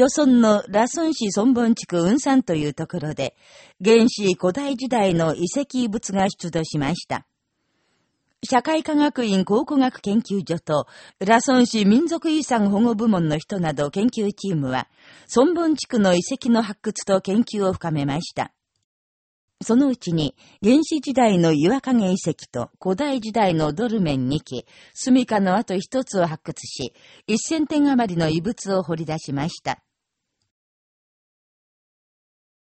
朝村のラソン市孫本地区雲山というところで、原始古代時代の遺跡遺物が出土しました。社会科学院考古学研究所と、ラソン市民族遺産保護部門の人など研究チームは、孫本地区の遺跡の発掘と研究を深めました。そのうちに、原始時代の岩陰遺跡と古代時代のドルメン2基、住処の跡1つを発掘し、1000点余りの遺物を掘り出しました。